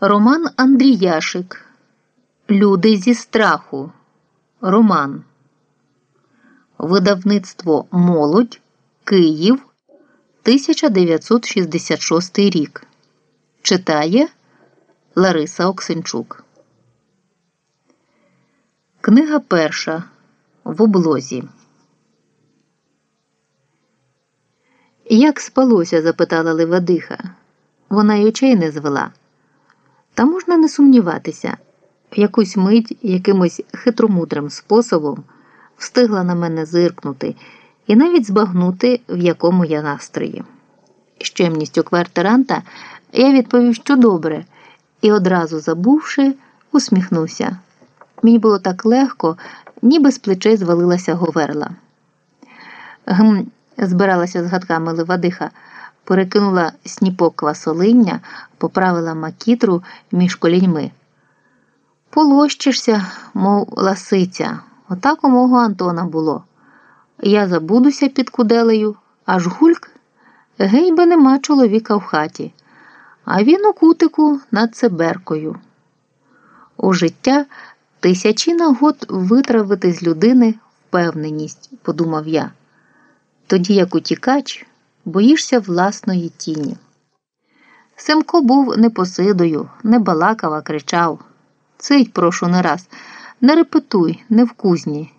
Роман Андріяшик. Люди зі страху. Роман. Видавництво Молодь. Київ. 1966 рік. Читає Лариса Оксенчук. Книга перша. В облозі. Як спалося? запитала Левадиха. Вона й очей не звела. Та можна не сумніватися, в якусь мить якимось хитромудрим способом встигла на мене зиркнути і навіть збагнути, в якому я настрої. З чемністю квартиранта я відповів, що добре, і одразу забувши, усміхнувся. Мені було так легко, ніби з плечей звалилася говерла. Гм, збиралася з гадками Левадиха перекинула сніпок квасолиння, поправила макітру між коліньми. Полощишся, мов ласиця. Отак у мого Антона було. Я забудуся під куделею, аж гульк. Гей би нема чоловіка в хаті, а він у кутику над циберкою. У життя тисячі нагод витравити з людини впевненість, подумав я. Тоді як утікач боїшся власної тіні. Семко був не посидою, не балакав, а кричав Цить, прошу не раз, не репетуй, не в кузні.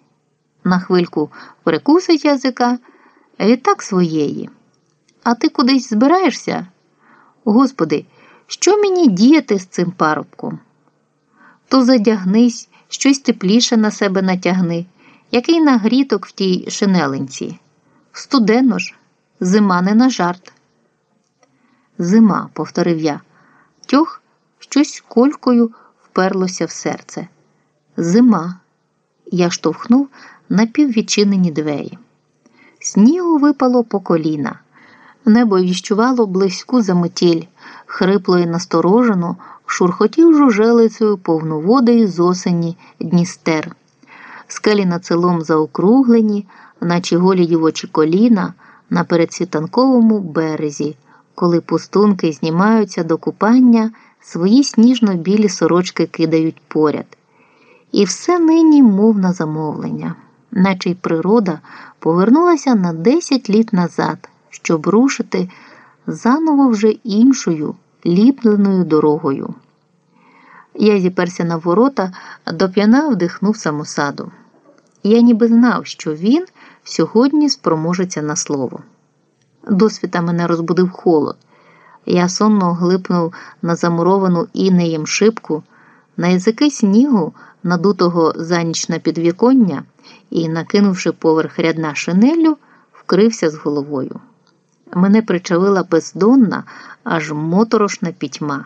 На хвильку перекусить язика, відтак своєї. А ти кудись збираєшся? Господи, що мені діяти з цим парубком? То задягнись, щось тепліше на себе натягни, який нагріток в тій шинеленці. Студенно ж. Зима не на жарт. Зима, повторив я. Тьох щось колькою вперлося в серце. Зима. Я штовхнув напіввідчинені двері. Снігу випало по коліна. Небо віщувало близьку заметіль, хрипло і насторожено, шурхотів жужелицею повноводий з осені Дністер. Скелі над селом заокруглені, наче голі дівочі коліна на передсвітанковому березі, коли пустунки знімаються до купання, свої сніжно-білі сорочки кидають поряд. І все нині мов на замовлення, наче й природа повернулася на 10 літ назад, щоб рушити заново вже іншою ліпленою дорогою. Я зіперся на ворота, до п'яна вдихнув самосаду. Я ніби знав, що він сьогодні спроможеться на слово. Досвіта мене розбудив холод. Я сонно глипнув на замуровану інеєм шибку, на язики снігу, надутого за ніч на підвіконня, і, накинувши поверх рядна шинелю, вкрився з головою. Мене причавила бездонна, аж моторошна пітьма.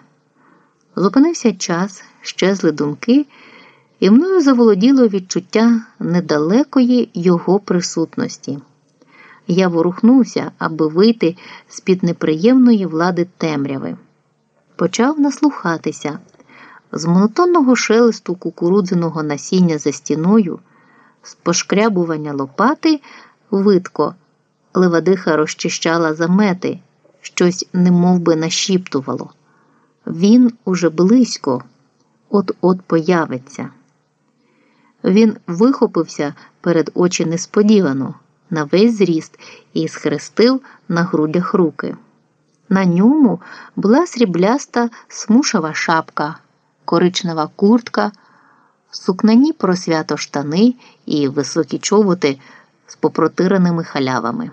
Зупинився час, щезли думки і мною заволоділо відчуття недалекої його присутності. Я ворухнувся, аби вийти з під неприємної влади темряви. Почав наслухатися. З монотонного шелесту кукурудзяного насіння за стіною, з пошкрябування лопати, видко, левадиха розчищала замети, щось немов би нашіптувало. Він уже близько, от-от появиться. Він вихопився перед очі несподівано, на весь зріст і схрестив на грудях руки. На ньому була срібляста смушева шапка, коричнева куртка, сукнані просвято штани і високі чоботи з попротиреними халявами.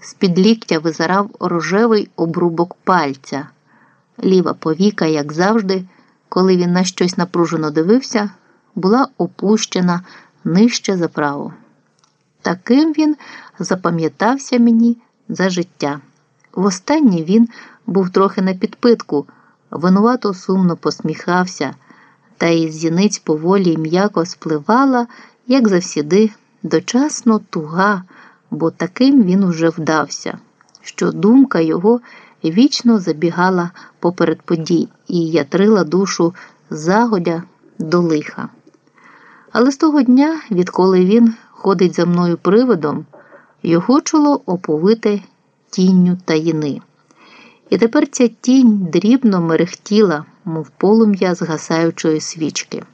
З під ліктя визирав рожевий обрубок пальця, ліва повіка, як завжди, коли він на щось напружено дивився була опущена нижче за праву. Таким він запам'ятався мені за життя. Востаннє він був трохи на підпитку, винувато сумно посміхався, та із зіниць поволі й м'яко спливала, як завсіди, дочасно туга, бо таким він уже вдався, що думка його вічно забігала поперед подій і ятрила душу загодя до лиха. Але з того дня, відколи він ходить за мною приводом, його чоло оповите тінню таїни. І тепер ця тінь дрібно мерехтіла, мов полум'я згасаючої свічки.